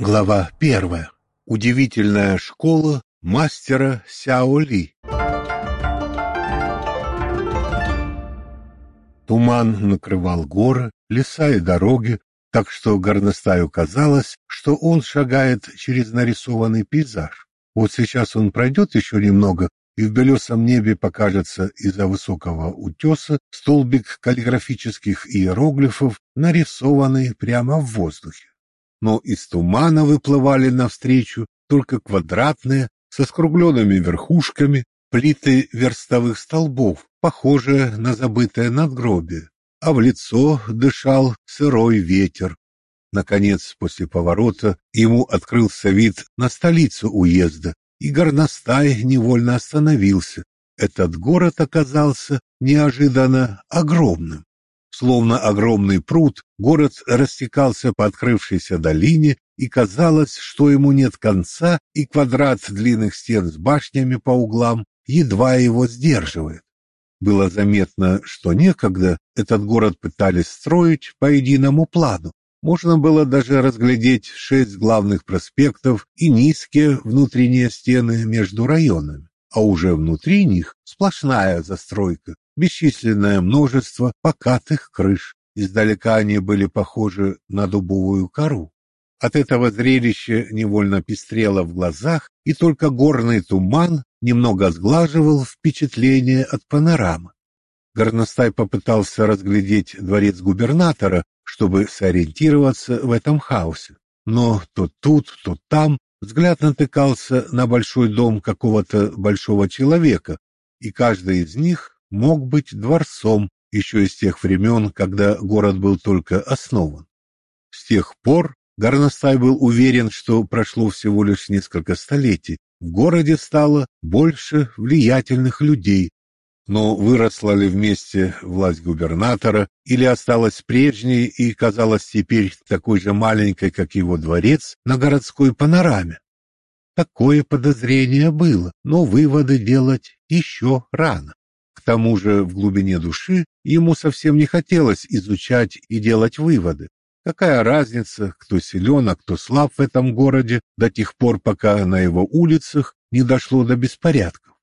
Глава первая. Удивительная школа мастера Сяо Ли. Туман накрывал горы, леса и дороги, так что горностаю казалось, что он шагает через нарисованный пейзаж. Вот сейчас он пройдет еще немного, и в белесом небе покажется из-за высокого утеса столбик каллиграфических иероглифов, нарисованный прямо в воздухе. Но из тумана выплывали навстречу только квадратные, со скругленными верхушками, плиты верстовых столбов, похожие на забытое надгробие, а в лицо дышал сырой ветер. Наконец, после поворота, ему открылся вид на столицу уезда, и горностай невольно остановился. Этот город оказался неожиданно огромным. Словно огромный пруд, город растекался по открывшейся долине, и казалось, что ему нет конца, и квадрат длинных стен с башнями по углам едва его сдерживает. Было заметно, что некогда этот город пытались строить по единому плану, можно было даже разглядеть шесть главных проспектов и низкие внутренние стены между районами, а уже внутри них сплошная застройка, бесчисленное множество покатых крыш. Издалека они были похожи на дубовую кору. От этого зрелища невольно пестрело в глазах, и только горный туман немного сглаживал впечатление от панорамы. Горностай попытался разглядеть дворец губернатора, чтобы сориентироваться в этом хаосе. Но то тут, то там взгляд натыкался на большой дом какого-то большого человека, и каждый из них мог быть дворцом еще из тех времен, когда город был только основан. С тех пор Горностай был уверен, что прошло всего лишь несколько столетий. В городе стало больше влиятельных людей, но выросла ли вместе власть губернатора или осталась прежней и казалась теперь такой же маленькой, как его дворец на городской панораме? Такое подозрение было, но выводы делать еще рано. К тому же в глубине души ему совсем не хотелось изучать и делать выводы. Какая разница, кто силен, а кто слаб в этом городе до тех пор, пока на его улицах не дошло до беспорядков?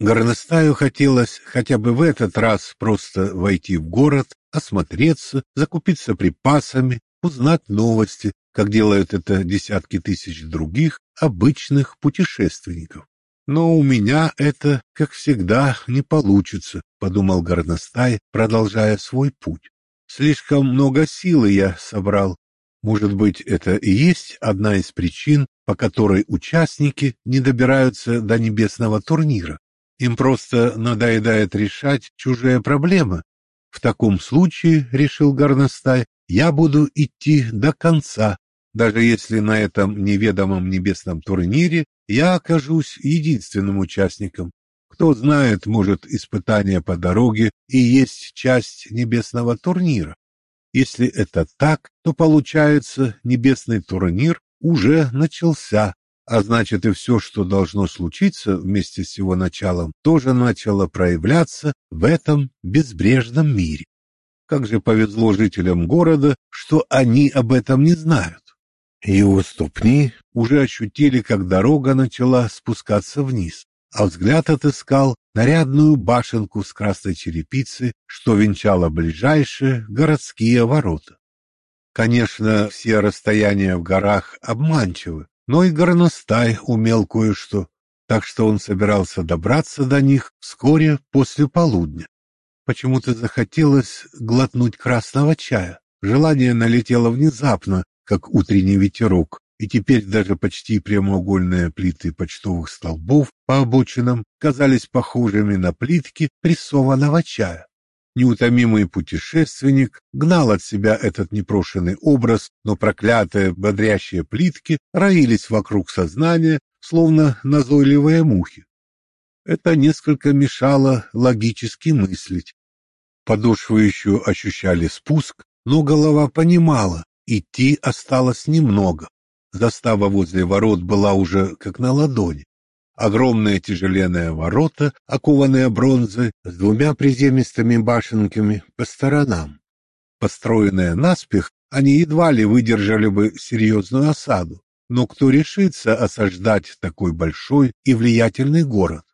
Горностаю хотелось хотя бы в этот раз просто войти в город, осмотреться, закупиться припасами, узнать новости, как делают это десятки тысяч других обычных путешественников. Но у меня это, как всегда, не получится, подумал Горностай, продолжая свой путь. Слишком много силы я собрал. Может быть, это и есть одна из причин, по которой участники не добираются до небесного турнира. Им просто надоедает решать чужие проблемы. В таком случае, решил Горностай, я буду идти до конца, даже если на этом неведомом небесном турнире я окажусь единственным участником. Кто знает, может, испытание по дороге и есть часть небесного турнира. Если это так, то получается, небесный турнир уже начался, а значит и все, что должно случиться вместе с его началом, тоже начало проявляться в этом безбрежном мире. Как же повезло жителям города, что они об этом не знают. Его ступни уже ощутили, как дорога начала спускаться вниз, а взгляд отыскал нарядную башенку с красной черепицы, что венчала ближайшие городские ворота. Конечно, все расстояния в горах обманчивы, но и горностай умел кое-что, так что он собирался добраться до них вскоре после полудня. Почему-то захотелось глотнуть красного чая. Желание налетело внезапно, как утренний ветерок, и теперь даже почти прямоугольные плиты почтовых столбов по обочинам казались похожими на плитки прессованного чая. Неутомимый путешественник гнал от себя этот непрошенный образ, но проклятые бодрящие плитки роились вокруг сознания, словно назойливые мухи. Это несколько мешало логически мыслить. Подошвы еще ощущали спуск, но голова понимала, идти осталось немного. Застава возле ворот была уже как на ладони. Огромные тяжеленные ворота, окованные бронзой, с двумя приземистыми башенками по сторонам. Построенные наспех, они едва ли выдержали бы серьезную осаду. Но кто решится осаждать такой большой и влиятельный город?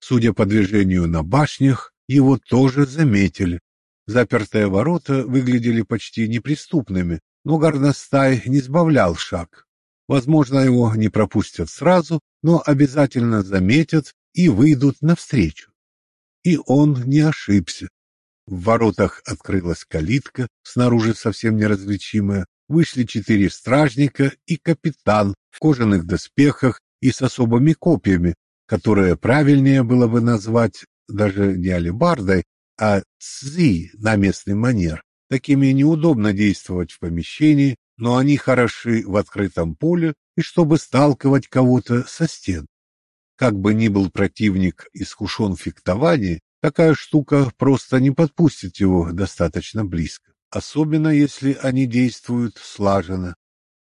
Судя по движению на башнях, его тоже заметили. Запертые ворота выглядели почти неприступными, но горностай не сбавлял шаг. Возможно, его не пропустят сразу, но обязательно заметят и выйдут навстречу. И он не ошибся. В воротах открылась калитка, снаружи совсем неразличимая, вышли четыре стражника и капитан в кожаных доспехах и с особыми копьями, которые правильнее было бы назвать даже не алебардой, а цзи на местный манер. Такими неудобно действовать в помещении, но они хороши в открытом поле и чтобы сталкивать кого-то со стен. Как бы ни был противник искушен в фехтовании, такая штука просто не подпустит его достаточно близко, особенно если они действуют слаженно.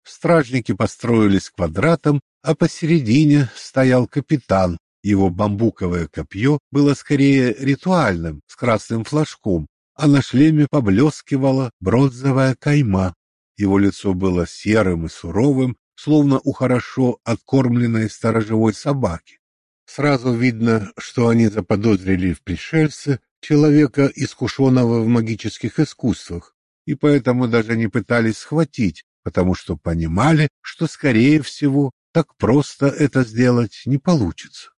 Стражники построились квадратом, а посередине стоял капитан. Его бамбуковое копье было скорее ритуальным, с красным флажком, а на шлеме поблескивала бронзовая кайма. Его лицо было серым и суровым, словно у хорошо откормленной сторожевой собаки. Сразу видно, что они заподозрили в пришельце человека, искушенного в магических искусствах, и поэтому даже не пытались схватить, потому что понимали, что, скорее всего, так просто это сделать не получится.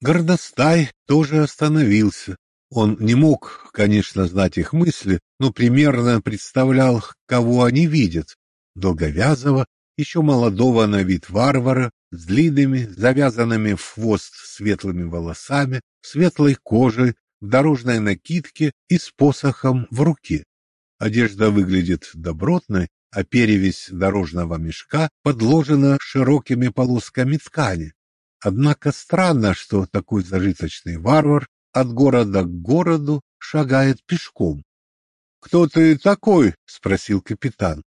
Горностай тоже остановился. Он не мог, конечно, знать их мысли, но примерно представлял, кого они видят. Долговязого, еще молодого на вид варвара, с длинными, завязанными в хвост светлыми волосами, светлой кожей, в дорожной накидке и с посохом в руке. Одежда выглядит добротной, а перевязь дорожного мешка подложена широкими полосками ткани. Однако странно, что такой зажиточный варвар от города к городу шагает пешком. «Кто ты такой?» — спросил капитан.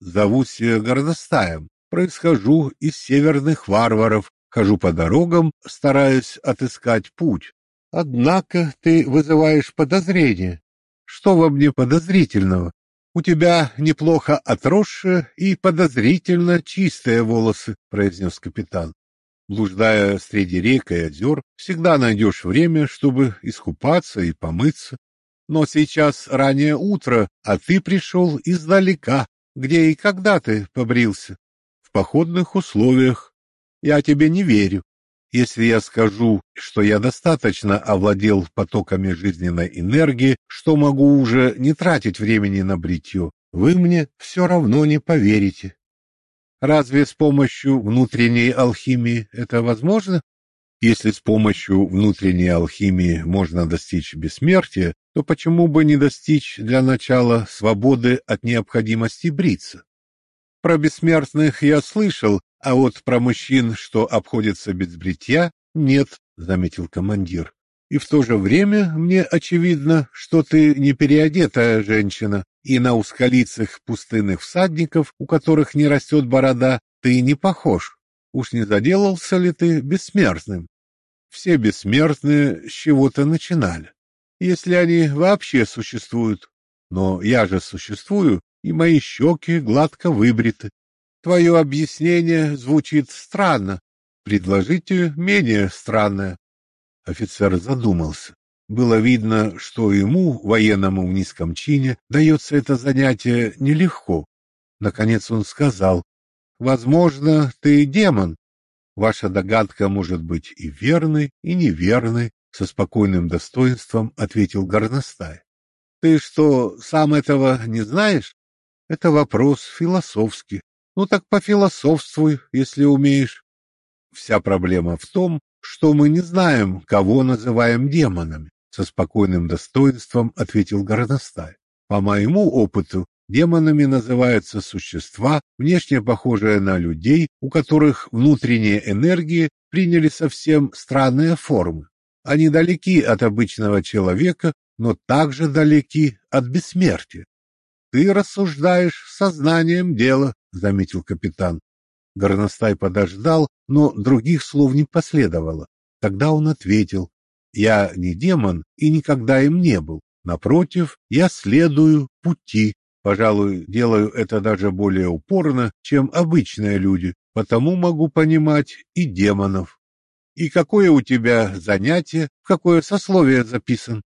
«Зовусь Горностаем. Происхожу из северных варваров, хожу по дорогам, стараюсь отыскать путь. Однако ты вызываешь подозрение. Что во мне подозрительного? У тебя неплохо отросшие и подозрительно чистые волосы, произнес капитан. Блуждая среди рек и озер, всегда найдешь время, чтобы искупаться и помыться. Но сейчас раннее утро, а ты пришел издалека. Где и когда ты побрился? походных условиях. Я тебе не верю. Если я скажу, что я достаточно овладел потоками жизненной энергии, что могу уже не тратить времени на бритье, вы мне все равно не поверите. Разве с помощью внутренней алхимии это возможно? Если с помощью внутренней алхимии можно достичь бессмертия, то почему бы не достичь для начала свободы от необходимости бриться? Про бессмертных я слышал, а вот про мужчин, что обходятся без бритья, нет, заметил командир. И в то же время мне очевидно, что ты не переодетая женщина, и на узколицых пустынных всадников, у которых не растет борода, ты не похож. Уж не заделался ли ты бессмертным? Все бессмертные с чего-то начинали, если они вообще существуют. Но я же существую, и мои щеки гладко выбриты. Твое объяснение звучит странно. Предложите менее странное. Офицер задумался. Было видно, что ему, военному в низком чине, дается это занятие нелегко. Наконец он сказал, «Возможно, ты демон. Ваша догадка может быть и верной, и неверной», со спокойным достоинством ответил горностай. «Ты что, сам этого не знаешь?» Это вопрос философский. Ну так пофилософствуй, если умеешь. Вся проблема в том, что мы не знаем, кого называем демонами, со спокойным достоинством ответил горностай. По моему опыту, демонами называются существа, внешне похожие на людей, у которых внутренние энергии приняли совсем странные формы. Они далеки от обычного человека, но также далеки от бессмертия. Ты рассуждаешь сознанием дела, заметил капитан. Горностай подождал, но других слов не последовало. Тогда он ответил: "Я не демон и никогда им не был. Напротив, я следую пути, Пожалуй, делаю это даже более упорно, чем обычные люди, потому могу понимать и демонов. И какое у тебя занятие, в какое сословие записан?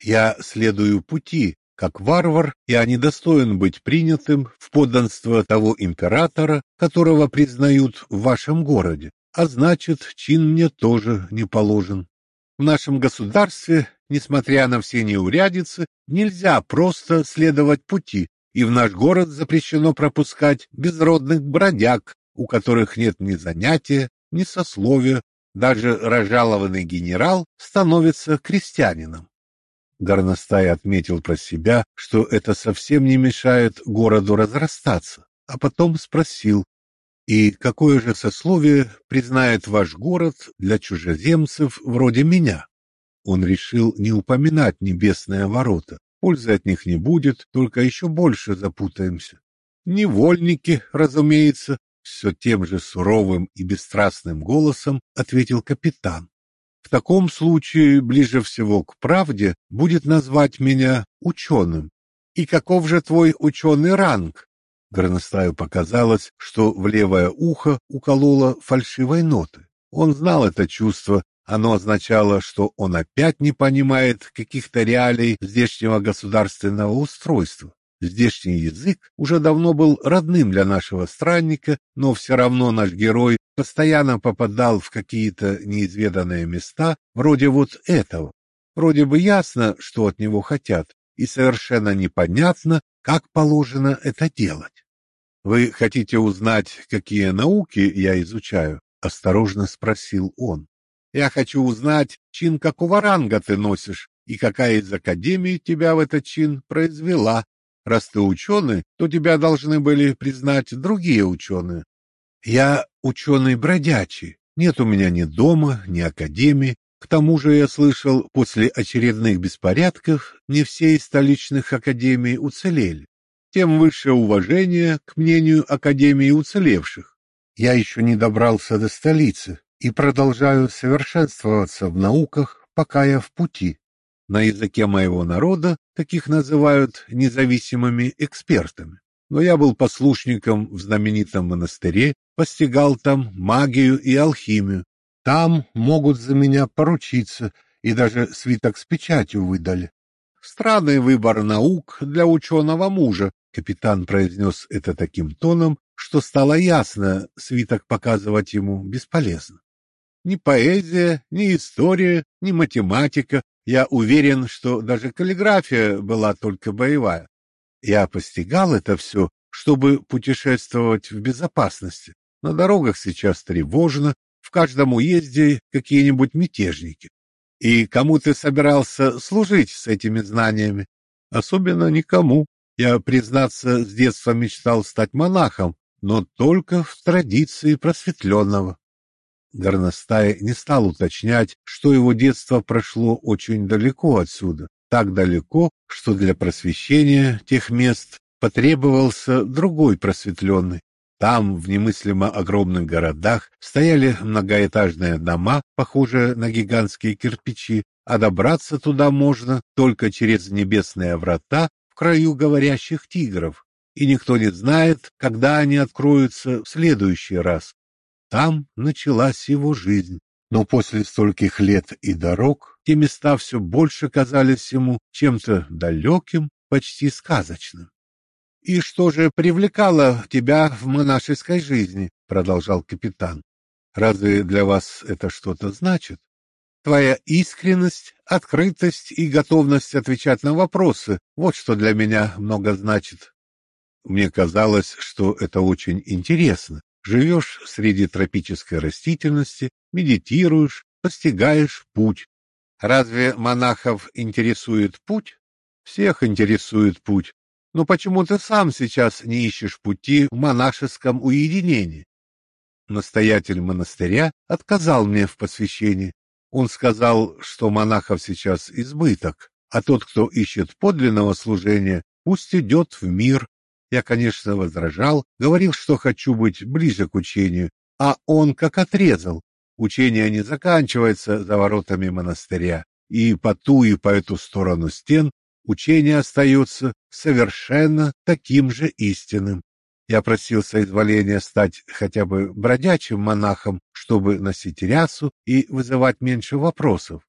Я следую пути, как варвар, я недостоин быть принятым в подданство того императора, которого признают в вашем городе, а значит, чин мне тоже не положен. В нашем государстве, несмотря на все неурядицы, нельзя просто следовать пути, и в наш город запрещено пропускать безродных бродяг, у которых нет ни занятия, ни сословия, даже разжалованный генерал становится крестьянином. Горностай отметил про себя, что это совсем не мешает городу разрастаться, а потом спросил, «И какое же сословие признает ваш город для чужеземцев вроде меня?» Он решил не упоминать небесные ворота, пользы от них не будет, только еще больше запутаемся. Невольники, разумеется, все тем же суровым и бесстрастным голосом ответил капитан. В таком случае ближе всего к правде будет назвать меня ученым. И каков же твой ученый ранг? Горностаю показалось, что в левое ухо укололо фальшивой ноты. Он знал это чувство, оно означало, что он опять не понимает каких-то реалий здешнего государственного устройства. Здешний язык уже давно был родным для нашего странника, но все равно наш герой постоянно попадал в какие-то неизведанные места, вроде вот этого. Вроде бы ясно, что от него хотят, и совершенно непонятно, как положено это делать. Вы хотите узнать, какие науки я изучаю? осторожно спросил он. Я хочу узнать, чин какого ранга ты носишь и какая из академий тебя в этот чин произвела. Раз ты ученый, то тебя должны были признать другие ученые. Я ученый бродячий. Нет у меня ни дома, ни академии. К тому же я слышал, после очередных беспорядков не все из столичных академий уцелели. Тем выше уважение к мнению академии уцелевших. Я еще не добрался до столицы и продолжаю совершенствоваться в науках, пока я в пути. На языке моего народа таких называют независимыми экспертами. Но я был послушником в знаменитом монастыре, постигал там магию и алхимию. Там могут за меня поручиться, и даже свиток с печатью выдали. Странный выбор наук для ученого мужа, капитан произнес это таким тоном, что стало ясно, свиток показывать ему бесполезно. Ни поэзия, ни история, ни математика я уверен, что даже каллиграфия была только боевая. Я постигал это все, чтобы путешествовать в безопасности. На дорогах сейчас тревожно, в каждом уезде какие-нибудь мятежники. И кому ты собирался служить с этими знаниями? Особенно никому. Я, признаться, с детства мечтал стать монахом, но только в традиции просветленного. Горностай не стал уточнять, что его детство прошло очень далеко отсюда, так далеко, что для просвещения тех мест потребовался другой просветленный. Там, в немыслимо огромных городах, стояли многоэтажные дома, похожие на гигантские кирпичи, а добраться туда можно только через небесные врата в краю говорящих тигров, и никто не знает, когда они откроются в следующий раз. Там началась его жизнь. Но после стольких лет и дорог те места все больше казались ему чем-то далеким, почти сказочным. «И что же привлекало тебя в монашеской жизни?» — продолжал капитан. «Разве для вас это что-то значит? Твоя искренность, открытость и готовность отвечать на вопросы — вот что для меня много значит. Мне казалось, что это очень интересно, Живешь среди тропической растительности, медитируешь, постигаешь путь. Разве монахов интересует путь? Всех интересует путь. Но почему ты сам сейчас не ищешь пути в монашеском уединении? Настоятель монастыря отказал мне в посвящении. Он сказал, что монахов сейчас избыток, а тот, кто ищет подлинного служения, пусть идет в мир, я, конечно, возражал, говорил, что хочу быть ближе к учению, а он как отрезал. Учение не заканчивается за воротами монастыря, и по ту и по эту сторону стен учение остается совершенно таким же истинным. Я просил соизволения стать хотя бы бродячим монахом, чтобы носить рясу и вызывать меньше вопросов.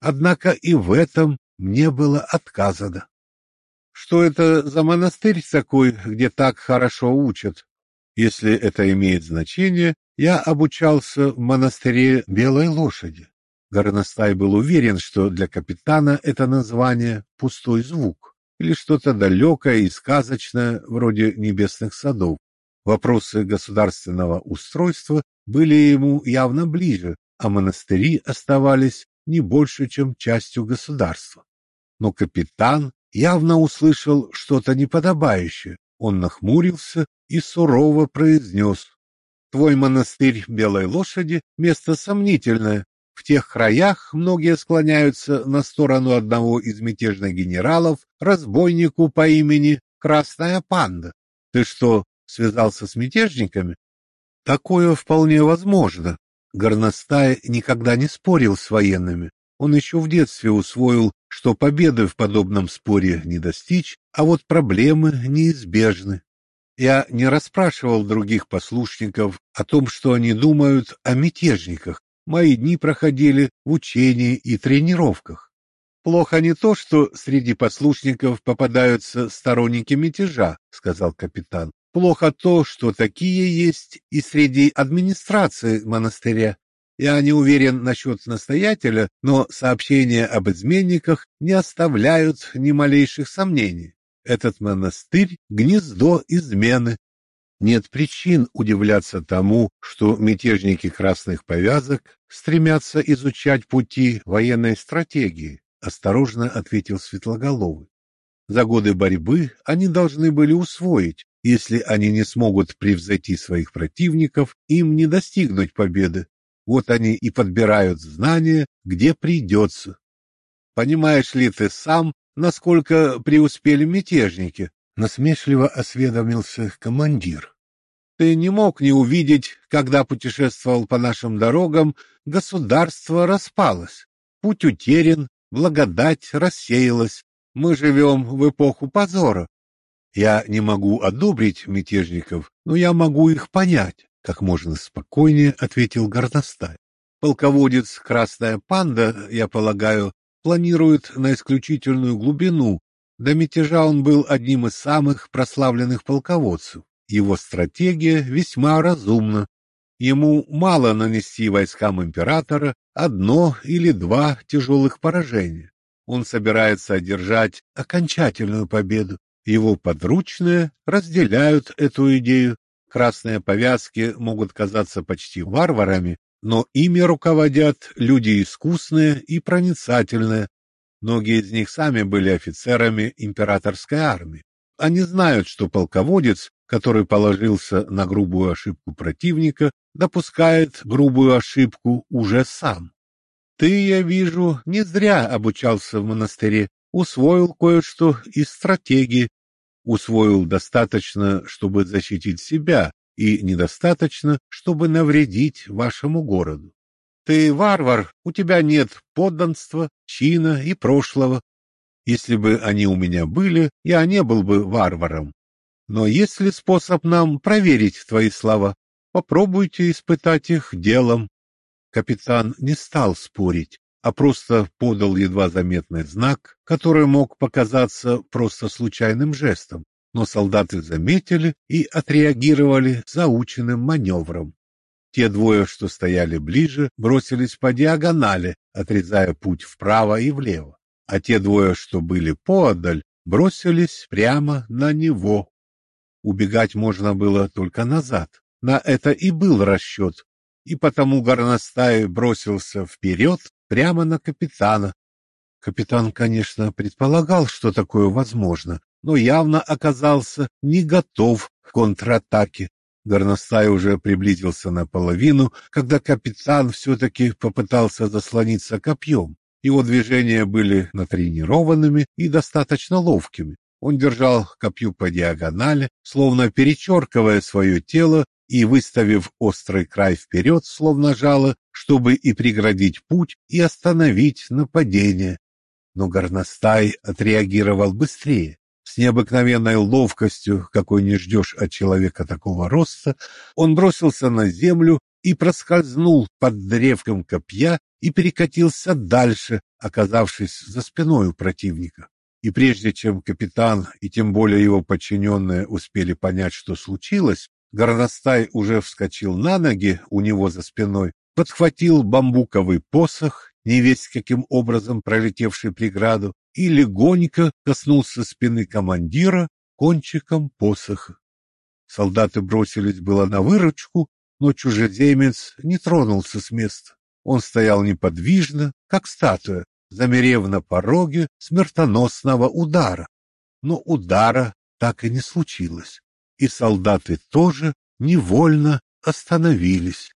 Однако и в этом мне было отказано. Что это за монастырь такой, где так хорошо учат? Если это имеет значение, я обучался в монастыре Белой лошади. Горностай был уверен, что для капитана это название пустой звук или что-то далекое и сказочное, вроде небесных садов. Вопросы государственного устройства были ему явно ближе, а монастыри оставались не больше, чем частью государства. Но капитан явно услышал что-то неподобающее. Он нахмурился и сурово произнес. «Твой монастырь Белой Лошади — место сомнительное, в тех краях многие склоняются на сторону одного из мятежных генералов, разбойнику по имени Красная Панда. Ты что, связался с мятежниками? Такое вполне возможно. Горностай никогда не спорил с военными. Он еще в детстве усвоил, что победы в подобном споре не достичь, а вот проблемы неизбежны. Я не расспрашивал других послушников о том, что они думают о мятежниках, Мои дни проходили в учении и тренировках. Плохо не то, что среди послушников попадаются сторонники мятежа, сказал капитан. Плохо то, что такие есть и среди администрации монастыря. Я не уверен насчет настоятеля, но сообщения об изменниках не оставляют ни малейших сомнений. Этот монастырь — гнездо измены, нет причин удивляться тому, что мятежники красных повязок стремятся изучать пути военной стратегии, осторожно ответил Светлоголовый. За годы борьбы они должны были усвоить, если они не смогут превзойти своих противников, им не достигнуть победы. Вот они и подбирают знания, где придется. Понимаешь ли ты сам, насколько преуспели мятежники? Насмешливо осведомился командир. Ты не мог не увидеть, когда путешествовал по нашим дорогам, государство распалось. Путь утерян, благодать рассеялась. Мы живем в эпоху позора. Я не могу одобрить мятежников, но я могу их понять, как можно спокойнее ответил Горностай. Полководец Красная Панда, я полагаю, планирует на исключительную глубину. До мятежа он был одним из самых прославленных полководцев. Его стратегия весьма разумна. Ему мало нанести войскам императора одно или два тяжелых поражения. Он собирается одержать окончательную победу. Его подручные разделяют эту идею. Красные повязки могут казаться почти варварами, но ими руководят люди искусные и проницательные. Многие из них сами были офицерами императорской армии. Они знают, что полководец который положился на грубую ошибку противника, допускает грубую ошибку уже сам. Ты, я вижу, не зря обучался в монастыре, усвоил кое-что из стратегии, усвоил достаточно, чтобы защитить себя, и недостаточно, чтобы навредить вашему городу. Ты варвар, у тебя нет подданства, чина и прошлого. Если бы они у меня были, я не был бы варваром. Но есть ли способ нам проверить твои слова? Попробуйте испытать их делом. Капитан не стал спорить, а просто подал едва заметный знак, который мог показаться просто случайным жестом, но солдаты заметили и отреагировали заученным маневром. Те двое, что стояли ближе, бросились по диагонали, отрезая путь вправо и влево, а те двое, что были поодаль, бросились прямо на него. Убегать можно было только назад. На это и был расчет. И потому горностай бросился вперед прямо на капитана. Капитан, конечно, предполагал, что такое возможно, но явно оказался не готов к контратаке. Горностай уже приблизился наполовину, когда капитан все-таки попытался заслониться копьем. Его движения были натренированными и достаточно ловкими. Он держал копью по диагонали, словно перечеркивая свое тело и выставив острый край вперед, словно жало, чтобы и преградить путь, и остановить нападение. но горностай отреагировал быстрее. С необыкновенной ловкостью, какой не ждешь от человека такого роста, он бросился на землю и проскользнул под древком копья и перекатился дальше, оказавшись за спиной у противника. И прежде чем капитан и тем более его подчиненные успели понять, что случилось, горностай уже вскочил на ноги у него за спиной, подхватил бамбуковый посох, невесть каким образом пролетевший преграду, и легонько коснулся спины командира кончиком посоха. Солдаты бросились было на выручку, но чужеземец не тронулся с места. Он стоял неподвижно, как статуя, замерев на пороге смертоносного удара. Но удара так и не случилось, и солдаты тоже невольно остановились.